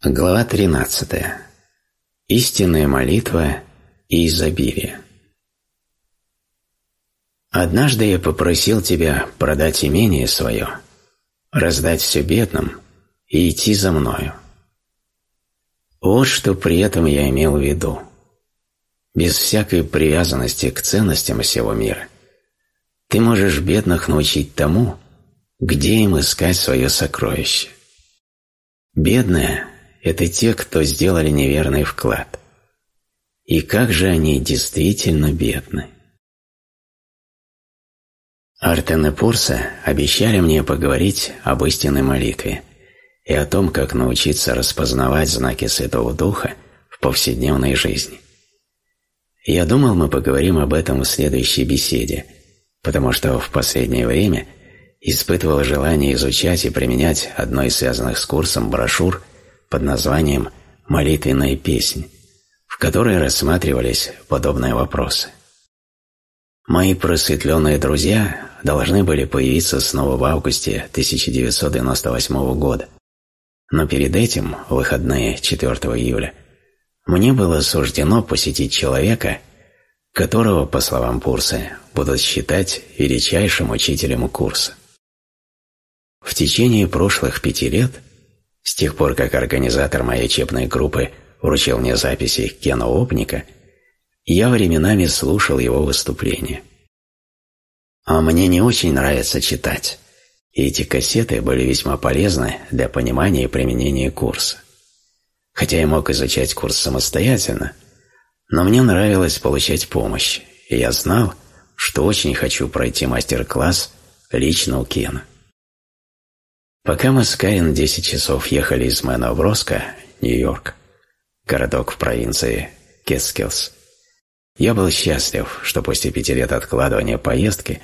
Глава 13. Истинная молитва и изобилие. Однажды я попросил тебя продать имение свое, раздать все бедным и идти за мною. Вот что при этом я имел в виду. Без всякой привязанности к ценностям всего мира ты можешь бедных научить тому, где им искать свое сокровище. Бедное это те, кто сделали неверный вклад. И как же они действительно бедны. Артен и Пурса обещали мне поговорить об истинной молитве и о том, как научиться распознавать знаки Святого Духа в повседневной жизни. Я думал, мы поговорим об этом в следующей беседе, потому что в последнее время испытывал желание изучать и применять одно из связанных с курсом брошюр под названием «Молитвенная песнь», в которой рассматривались подобные вопросы. Мои просветленные друзья должны были появиться снова в августе 1998 года, но перед этим, выходные 4 июля, мне было суждено посетить человека, которого, по словам Пурса, будут считать величайшим учителем курса. В течение прошлых пяти лет – с тех пор, как организатор моей учебной группы вручил мне записи Кена Опника, я временами слушал его выступления. А мне не очень нравится читать, и эти кассеты были весьма полезны для понимания и применения курса. Хотя я мог изучать курс самостоятельно, но мне нравилось получать помощь, и я знал, что очень хочу пройти мастер-класс лично у Кена. Пока мы с Каин 10 часов ехали из Мэна Нью-Йорк, городок в провинции Кетскиллс, я был счастлив, что после пяти лет откладывания поездки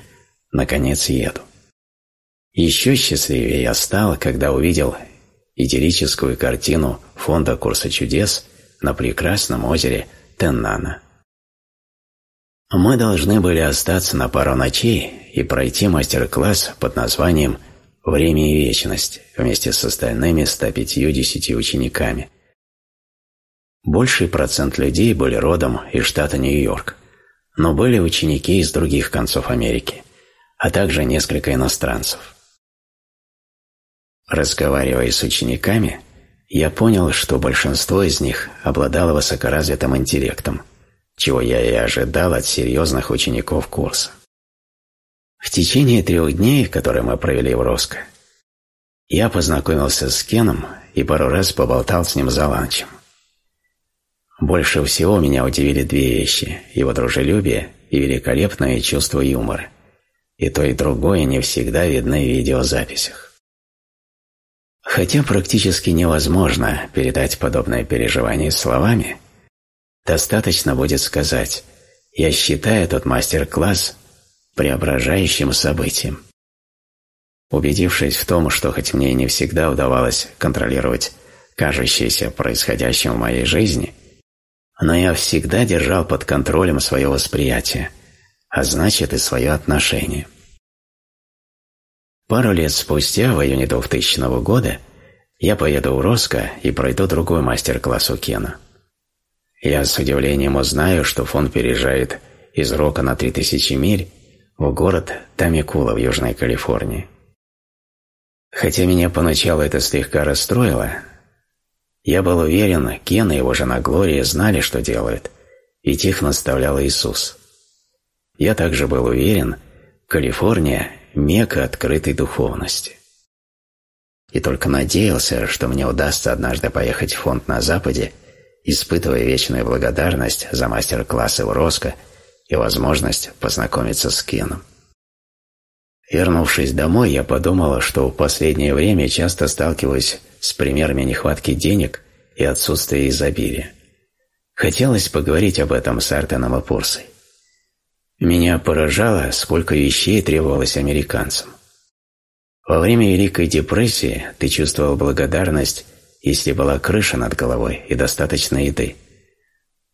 наконец еду. Еще счастливее я стал, когда увидел идиллическую картину фонда курса чудес на прекрасном озере Теннана. Мы должны были остаться на пару ночей и пройти мастер-класс под названием «Связь» время и вечность вместе с остальными 150 учениками. Больший процент людей были родом из штата Нью-Йорк, но были ученики из других концов Америки, а также несколько иностранцев. Разговаривая с учениками, я понял, что большинство из них обладало высокоразвитым интеллектом, чего я и ожидал от серьезных учеников курса. В течение трех дней, которые мы провели в Роско, я познакомился с Кеном и пару раз поболтал с ним за ланчем. Больше всего меня удивили две вещи – его дружелюбие и великолепное чувство юмора. И то, и другое не всегда видны в видеозаписях. Хотя практически невозможно передать подобное переживание словами, достаточно будет сказать «Я считаю этот мастер-класс преображающим событием. Убедившись в том, что хоть мне не всегда удавалось контролировать кажущееся происходящим в моей жизни, но я всегда держал под контролем свое восприятие, а значит и свое отношение. Пару лет спустя, в июне 2000 года, я поеду в Роско и пройду другой мастер-класс у Кена. Я с удивлением узнаю, что фонд переезжает из Рока на 3000 миль в город Тамикула в Южной Калифорнии. Хотя меня поначалу это слегка расстроило, я был уверен, Кен и его жена Глория знали, что делают, ведь их наставлял Иисус. Я также был уверен, Калифорния – мека открытой духовности. И только надеялся, что мне удастся однажды поехать в фонд на Западе, испытывая вечную благодарность за мастер-классы в Роско – и возможность познакомиться с Кеном. Вернувшись домой, я подумала, что в последнее время часто сталкиваюсь с примерами нехватки денег и отсутствия изобилия. Хотелось поговорить об этом с Артеном и Пурсой. Меня поражало, сколько вещей требовалось американцам. Во время Великой депрессии ты чувствовал благодарность, если была крыша над головой и достаточно еды.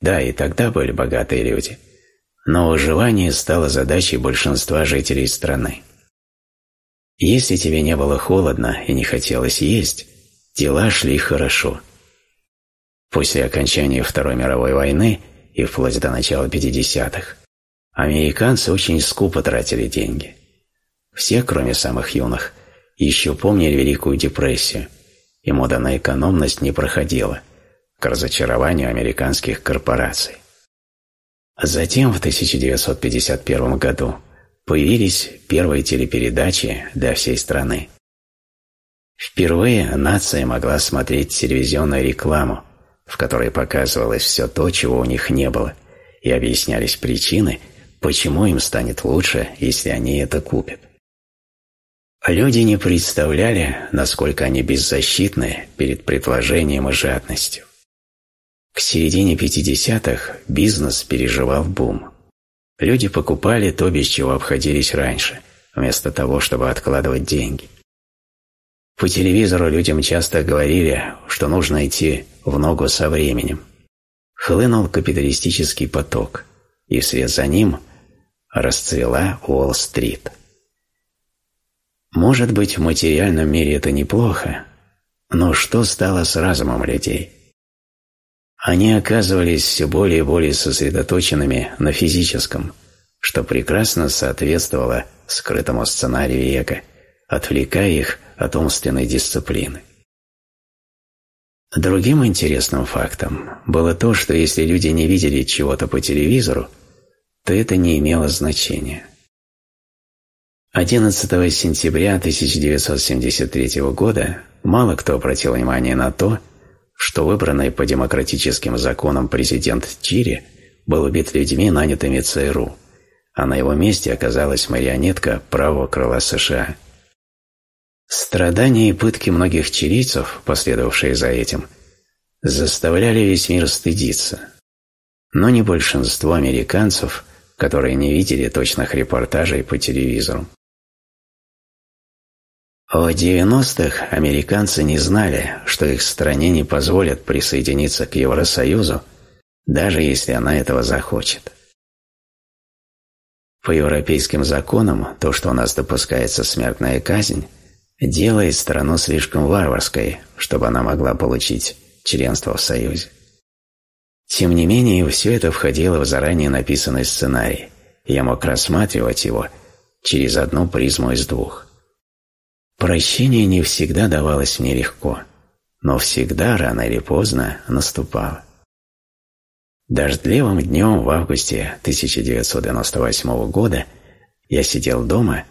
Да, и тогда были богатые люди – но выживание стало задачей большинства жителей страны. Если тебе не было холодно и не хотелось есть, дела шли хорошо, После окончания Второй мировой войны и вплоть до начала 50-х американцы очень скупо тратили деньги. Все, кроме самых юных, еще помнили Великую депрессию, и мода на экономность не проходила, к разочарованию американских корпораций. Затем в 1951 году появились первые телепередачи для всей страны. Впервые нация могла смотреть телевизионную рекламу, в которой показывалось все то, чего у них не было, и объяснялись причины, почему им станет лучше, если они это купят. Люди не представляли, насколько они беззащитны перед предложением и жадностью. К середине 50-х бизнес переживал бум. Люди покупали то, без чего обходились раньше, вместо того, чтобы откладывать деньги. По телевизору людям часто говорили, что нужно идти в ногу со временем. Хлынул капиталистический поток, и вслед за ним расцвела Уолл-стрит. Может быть, в материальном мире это неплохо, но что стало с разумом людей? Они оказывались все более и более сосредоточенными на физическом, что прекрасно соответствовало скрытому сценарию эго, отвлекая их от умственной дисциплины. Другим интересным фактом было то, что если люди не видели чего-то по телевизору, то это не имело значения. 11 сентября 1973 года мало кто обратил внимание на то, что выбранный по демократическим законам президент Чили был убит людьми, нанятыми ЦРУ, а на его месте оказалась марионетка правого крыла США. Страдания и пытки многих чилийцев, последовавшие за этим, заставляли весь мир стыдиться. Но не большинство американцев, которые не видели точных репортажей по телевизору. В 90-х американцы не знали, что их стране не позволят присоединиться к Евросоюзу, даже если она этого захочет. По европейским законам то, что у нас допускается смертная казнь, делает страну слишком варварской, чтобы она могла получить членство в Союзе. Тем не менее, все это входило в заранее написанный сценарий, я мог рассматривать его через одну призму из двух – Прощение не всегда давалось мне легко, но всегда, рано или поздно, наступало. Дождливым днем в августе 1998 года я сидел дома,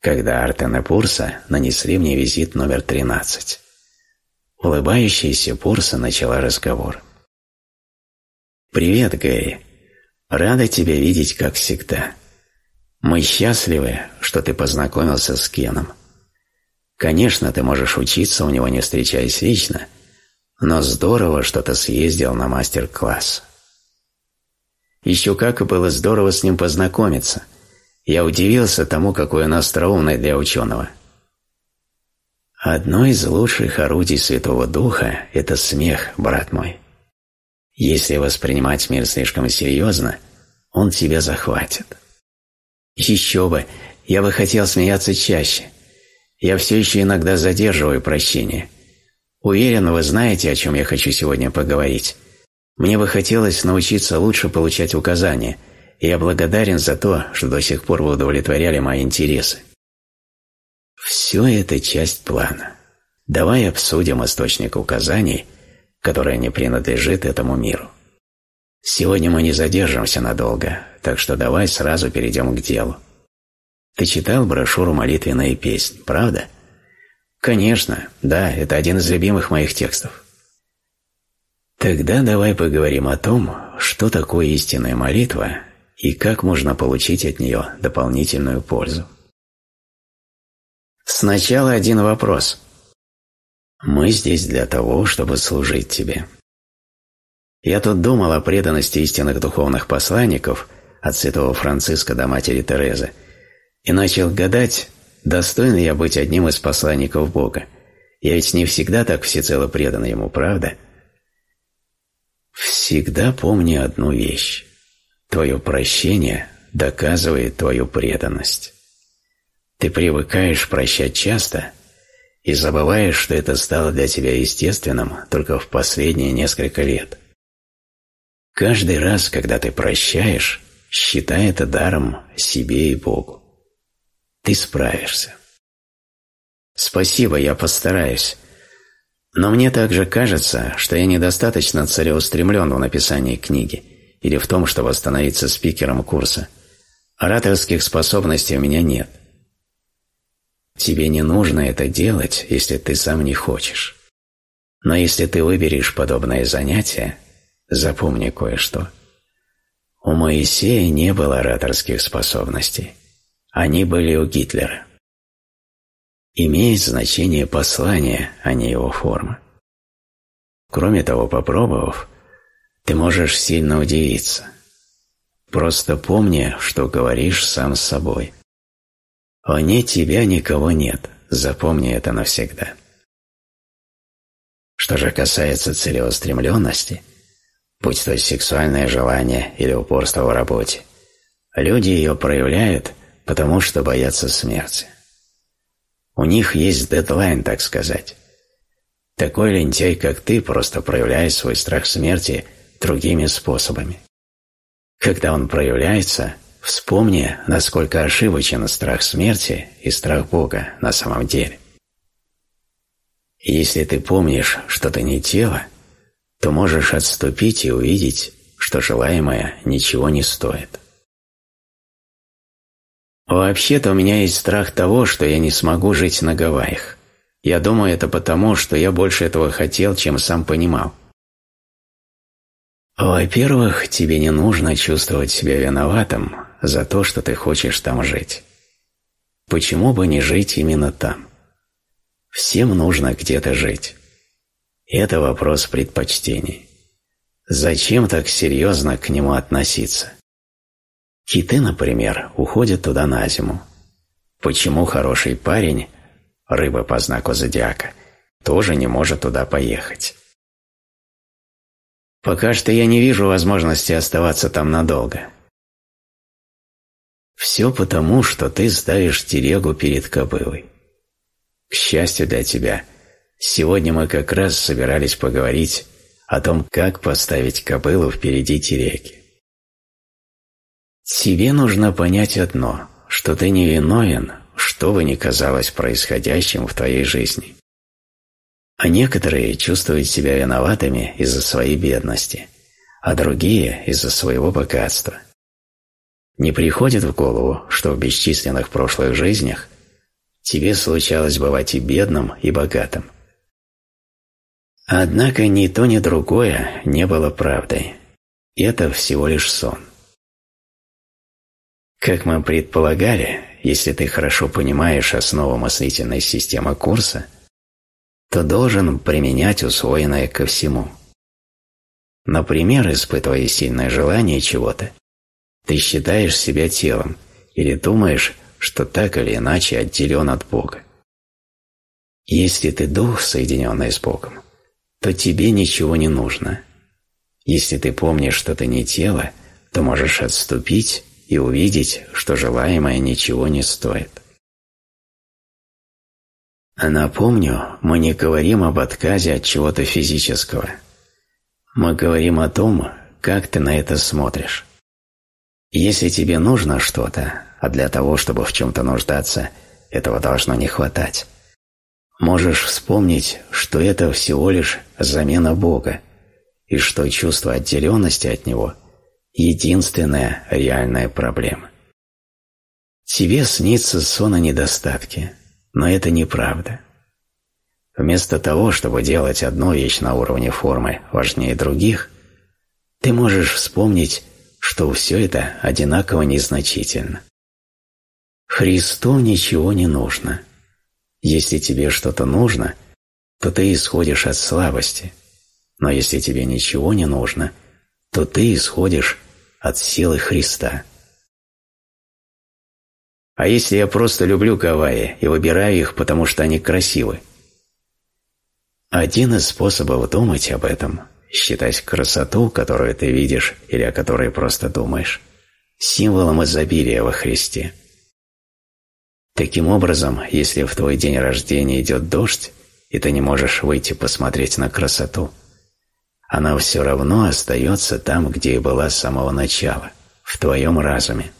когда Артен и Пурса нанесли мне визит номер 13. Улыбающаяся Пурса начала разговор. «Привет, Гэри. Рада тебя видеть, как всегда. Мы счастливы, что ты познакомился с Кеном. Конечно, ты можешь учиться у него, не встречаясь лично, но здорово, что ты съездил на мастер-класс. Еще как и было здорово с ним познакомиться. Я удивился тому, какой он остроумный для ученого. Одно из лучших орудий Святого Духа – это смех, брат мой. Если воспринимать мир слишком серьезно, он тебя захватит. Еще бы, я бы хотел смеяться чаще – я все еще иногда задерживаю прощение. Уверен, вы знаете, о чем я хочу сегодня поговорить. Мне бы хотелось научиться лучше получать указания, и я благодарен за то, что до сих пор вы удовлетворяли мои интересы. Все это часть плана. Давай обсудим источник указаний, который не принадлежит этому миру. Сегодня мы не задержимся надолго, так что давай сразу перейдем к делу. Ты читал брошюру «Молитвенная песнь», правда? Конечно, да, это один из любимых моих текстов. Тогда давай поговорим о том, что такое истинная молитва и как можно получить от нее дополнительную пользу. Сначала один вопрос. Мы здесь для того, чтобы служить тебе. Я тут думал о преданности истинных духовных посланников от святого Франциска до матери Терезы – и начал гадать, достоин ли я быть одним из посланников Бога. Я ведь не всегда так всецело предан Ему, правда? Всегда помни одну вещь. Твое прощение доказывает твою преданность. Ты привыкаешь прощать часто, и забываешь, что это стало для тебя естественным только в последние несколько лет. Каждый раз, когда ты прощаешь, считай это даром себе и Богу. Ты справишься. Спасибо, я постараюсь. Но мне также кажется, что я недостаточно целеустремлен в написании книги или в том, чтобы становиться спикером курса. Ораторских способностей у меня нет. Тебе не нужно это делать, если ты сам не хочешь. Но если ты выберешь подобное занятие, запомни кое-что. У Моисея не было ораторских способностей. Они были у Гитлера. Имеет значение послание, а не его форма. Кроме того, попробовав, ты можешь сильно удивиться. Просто помни, что говоришь сам с собой. Вне тебя никого нет, запомни это навсегда. Что же касается целеустремленности, будь то сексуальное желание или упорство в работе, люди ее проявляют, потому что боятся смерти. У них есть дедлайн, так сказать. Такой лентяй, как ты, просто проявляет свой страх смерти другими способами. Когда он проявляется – Вспомни, насколько ошибочен страх смерти и страх Бога на самом деле. если ты помнишь, что ты не тело, то можешь отступить и увидеть, что желаемое ничего не стоит. Вообще-то у меня есть страх того, что я не смогу жить на Гавайях. Я думаю, это потому, что я больше этого хотел, чем сам понимал. Во-первых, тебе не нужно чувствовать себя виноватым за то, что ты хочешь там жить. Почему бы не жить именно там? Всем нужно где-то жить. Это вопрос предпочтений. Зачем так серьезно к нему относиться? Киты, например, уходят туда на зиму. Почему хороший парень, рыба по знаку зодиака, тоже не может туда поехать? Пока что я не вижу возможности оставаться там надолго. Все потому, что ты ставишь телегу перед кобылой. К счастью для тебя, сегодня мы как раз собирались поговорить о том, как поставить кобылу впереди телеги. Тебе нужно понять одно, что ты не виновен, что бы ни казалось происходящим в твоей жизни. А некоторые чувствуют себя виноватыми из-за своей бедности, а другие – из-за своего богатства – не приходит в голову, что в бесчисленных прошлых жизнях тебе случалось бывать и бедным, и богатым. Однако ни то, ни другое не было правдой. Это всего лишь сон. Как мы предполагали, если ты хорошо понимаешь основу мыслительной системы курса, то должен применять усвоенное ко всему. Например, испытывая сильное желание чего-то, ты считаешь себя телом или думаешь, что так или иначе отделен от Бога. Если ты дух, соединенный с Богом, то тебе ничего не нужно. Если ты помнишь, что ты не тело, то можешь отступить и увидеть, что желаемое ничего не стоит. Напомню, мы не говорим об отказе от чего-то физического. Мы говорим о том, как ты на это смотришь. Если тебе нужно что-то, а для того, чтобы в чем-то нуждаться, этого должно не хватать, можешь вспомнить, что это всего лишь замена Бога, и что чувство отделенности от Него – единственная реальная проблема. Тебе снится сон о недостатке, но это неправда. Вместо того, чтобы делать одну вещь на уровне формы важнее других, ты можешь вспомнить что все это одинаково незначительно. Христу ничего не нужно. Если тебе что-то нужно, то ты исходишь от слабости, но если тебе ничего не нужно, то ты исходишь от силы Христа. А если я просто люблю Гавайи и выбираю их, потому что они красивы? Один из способов думать об этом считать красоту, которую ты видишь или о которой просто думаешь, символом изобилия во Христе. Таким образом, если в твой день рождения идет дождь, и ты не можешь выйти посмотреть на красоту, она все равно остается там, где и была с самого начала, в твоем разуме.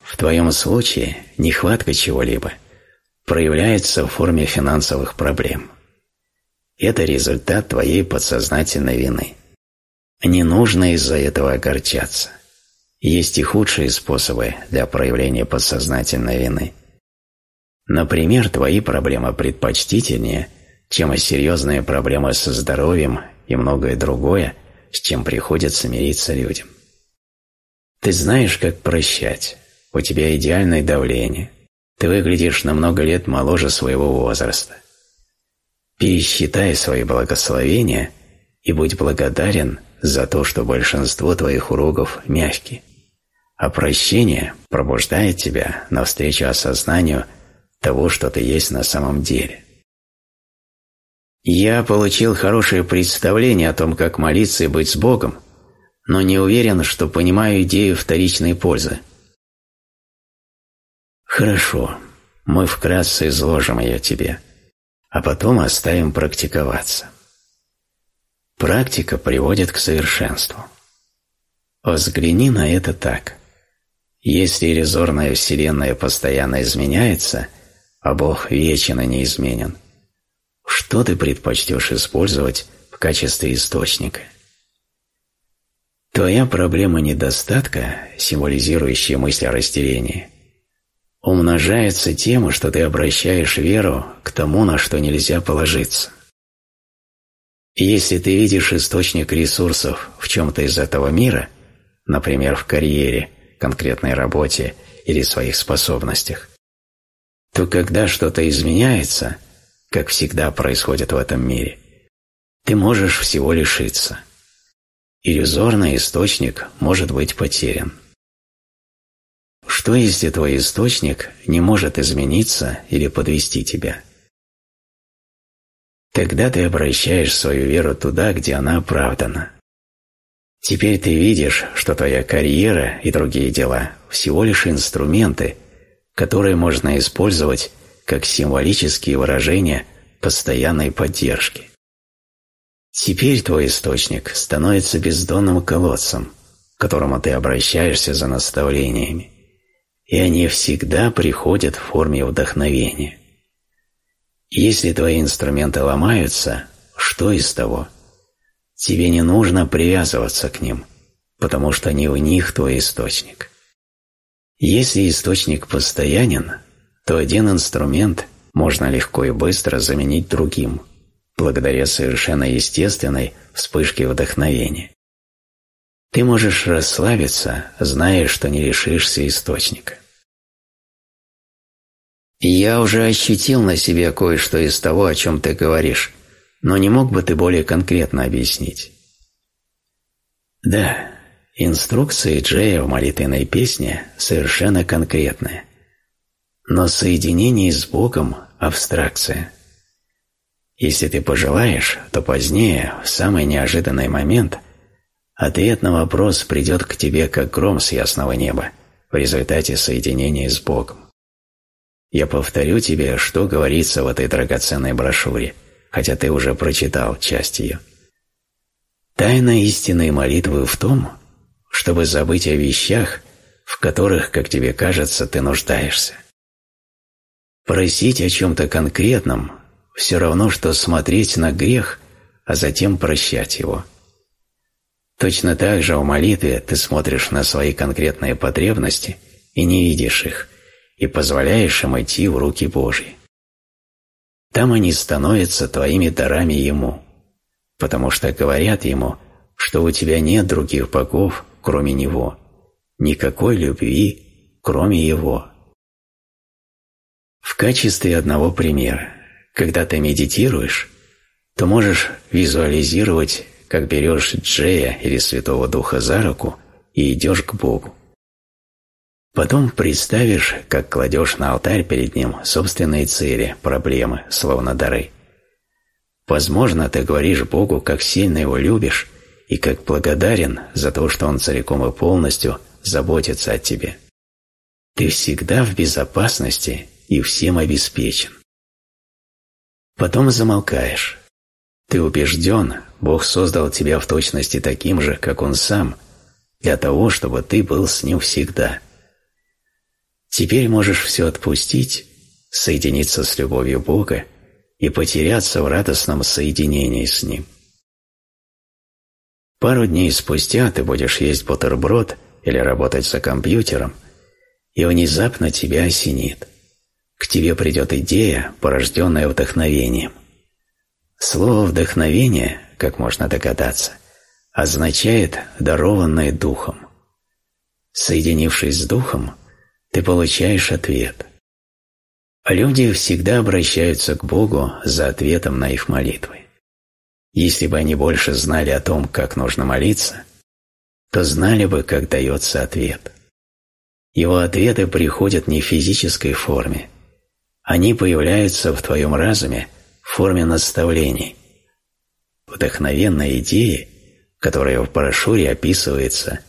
В твоем случае нехватка чего-либо проявляется в форме финансовых проблем. Это результат твоей подсознательной вины. Не нужно из-за этого огорчаться. Есть и худшие способы для проявления подсознательной вины. Например, твои проблемы предпочтительнее, чем серьезные проблемы со здоровьем и многое другое, с чем приходится мириться людям. Ты знаешь, как прощать, у тебя идеальное давление, ты выглядишь на много лет моложе своего возраста. Пересчитай свои благословения и будь благодарен за то, что большинство твоих уроков мягкие, а прощение пробуждает тебя навстречу осознанию того, что ты есть на самом деле. Я получил хорошее представление о том, как молиться и быть с Богом, но не уверен, что понимаю идею вторичной пользы. Хорошо, мы вкратце изложим ее тебе, а потом оставим практиковаться. Практика приводит к совершенству. Взгляни на это так. Если иллюзорная Вселенная постоянно изменяется, а Бог вечен и неизменен, что ты предпочтешь использовать в качестве источника? Твоя проблема недостатка, символизирующая мысль о растерянии, умножается тем, что ты обращаешь веру к тому, на что нельзя положиться. если ты видишь источник ресурсов в чем-то из этого мира, например, в карьере, конкретной работе или своих способностях, то когда что-то изменяется, как всегда происходит в этом мире, ты можешь всего лишиться. Иллюзорный источник может быть потерян. Что если твой источник не может измениться или подвести тебя? Тогда ты обращаешь свою веру туда, где она оправдана. Теперь ты видишь, что твоя карьера и другие дела всего лишь инструменты, которые можно использовать как символические выражения постоянной поддержки. Теперь твой источник становится бездонным колодцем, к которому ты обращаешься за наставлениями и они всегда приходят в форме вдохновения. Если твои инструменты ломаются, что из того? Тебе не нужно привязываться к ним, потому что не в них твой источник. Если источник постоянен, то один инструмент можно легко и быстро заменить другим, благодаря совершенно естественной вспышке вдохновения. Ты можешь расслабиться, зная, что не лишишься источника. Я уже ощутил на себе кое-что из того, о чем ты говоришь, но не мог бы ты более конкретно объяснить? Да, инструкции Джея в молитвенной песне совершенно конкретные. Но соединение с Богом – абстракция. Если ты пожелаешь, то позднее, в самый неожиданный момент – Ответ на вопрос придет к тебе как гром с ясного неба в результате соединения с Богом. Я повторю тебе, что говорится в этой драгоценной брошюре, хотя ты уже прочитал часть ее. Тайна истинной молитвы в том, чтобы забыть о вещах, в которых, как тебе кажется, ты нуждаешься. Просить о чем-то конкретном – все равно, что смотреть на грех, а затем прощать его – Точно так же в молитве ты смотришь на свои конкретные потребности и не видишь их, и позволяешь им идти в руки Божьи. Там они становятся твоими дарами Ему, потому что говорят Ему, что у тебя нет других богов, кроме Него, никакой любви, кроме Его. В качестве одного примера, когда ты медитируешь, то можешь визуализировать как берешь Джея или Святого Духа за руку и идешь к Богу. Потом представишь, как кладешь на алтарь перед Ним собственные цели, проблемы, словно дары. Возможно, ты говоришь Богу, как сильно Его любишь и как благодарен за то, что Он целиком и полностью заботится о тебе. ты всегда в безопасности и всем обеспечен. Потом замолкаешь. Ты убежден, Бог создал тебя в точности таким же, как Он сам, для того, чтобы ты был с Ним всегда. Теперь можешь все отпустить, соединиться с любовью Бога и потеряться в радостном соединении с Ним. Пару дней спустя ты будешь есть бутерброд или работать за компьютером, и внезапно тебя осенит. К тебе придет идея, порожденная вдохновением. Слово «вдохновение», как можно догадаться, означает «дарованное духом». Соединившись с духом, ты получаешь ответ. Люди всегда обращаются к Богу за ответом на их молитвы. Если бы они больше знали о том, как нужно молиться, то знали бы, как дается ответ. Его ответы приходят не в физической форме. Они появляются в твоем разуме в форме наставлений. Вдохновенной идеи, которая в брошюре описывается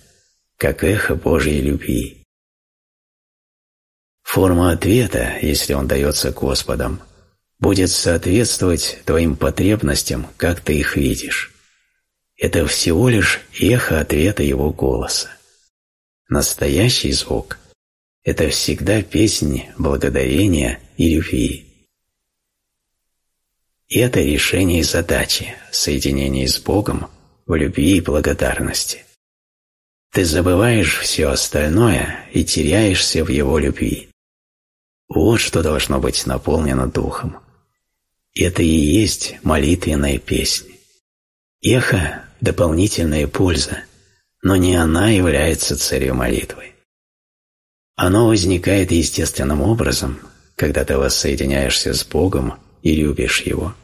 как эхо Божьей любви. Форма ответа, если он дается Господом, будет соответствовать твоим потребностям, как ты их видишь. Это всего лишь эхо ответа его голоса. Настоящий звук – это всегда песнь благодарения и любви. И это решение задачи – соединение с Богом в любви и благодарности. Ты забываешь все остальное и теряешься в Его любви. Вот что должно быть наполнено Духом. Это и есть молитвенная песня. Эхо – дополнительная польза, но не она является целью молитвы. Оно возникает естественным образом, когда ты воссоединяешься с Богом и любишь Его.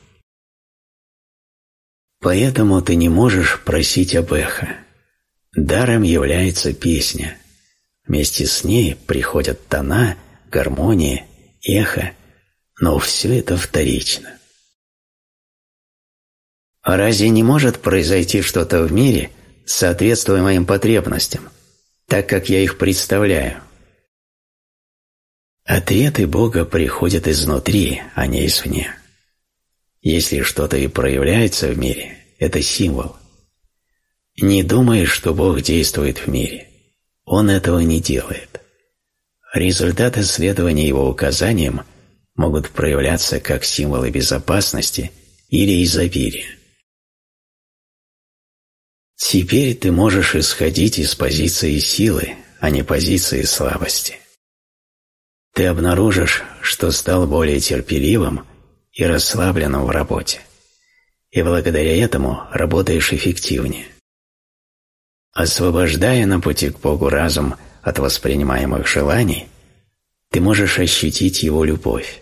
Поэтому ты не можешь просить об эхо. Даром является песня. Вместе с ней приходят тона, гармония, эхо, но все это вторично. А разве не может произойти что-то в мире, соответствуя моим потребностям, так как я их представляю? Ответы Бога приходят изнутри, а не извне. Если что-то и проявляется в мире, это символ. Не думай, что Бог действует в мире. Он этого не делает. Результаты следования Его указаниям могут проявляться как символы безопасности или изобилия. Теперь ты можешь исходить из позиции силы, а не позиции слабости. Ты обнаружишь, что стал более терпеливым и расслабленным в работе, и благодаря этому работаешь эффективнее. Освобождая на пути к Богу разум от воспринимаемых желаний, ты можешь ощутить Его любовь.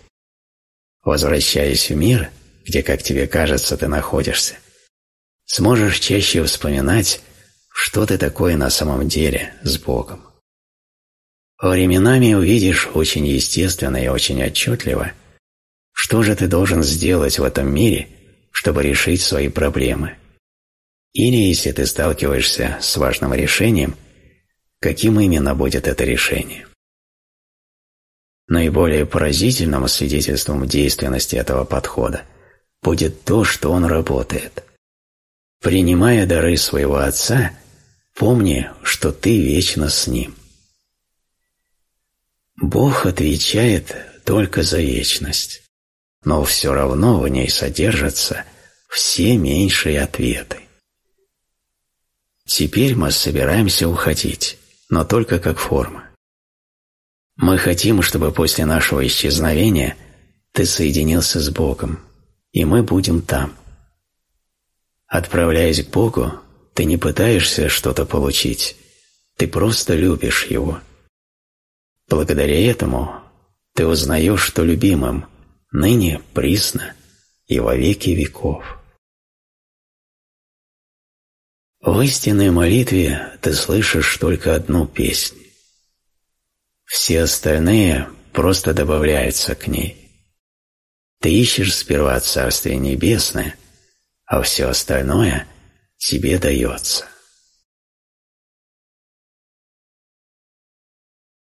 Возвращаясь в мир, где, как тебе кажется, ты находишься, сможешь чаще вспоминать, что ты такое на самом деле с Богом. Временами увидишь очень естественно и очень отчетливо, что же ты должен сделать в этом мире, чтобы решить свои проблемы. Или, если ты сталкиваешься с важным решением, каким именно будет это решение. Наиболее поразительным свидетельством действенности этого подхода будет то, что он работает – Принимая дары своего Отца, помни, что ты вечно с Ним. Бог отвечает только за вечность, но все равно в ней содержатся все меньшие ответы. Теперь мы собираемся уходить, но только как форма. Мы хотим, чтобы после нашего исчезновения ты соединился с Богом, и мы будем там – Отправляясь к Богу, ты не пытаешься что-то получить, ты просто любишь Его. Благодаря этому ты узнаешь, что любимым ныне, присно и во веки веков. В истинной молитве ты слышишь только одну песнь. Все остальные просто добавляются к ней. Ты ищешь сперва Царствие Небесное – а все остальное тебе дается.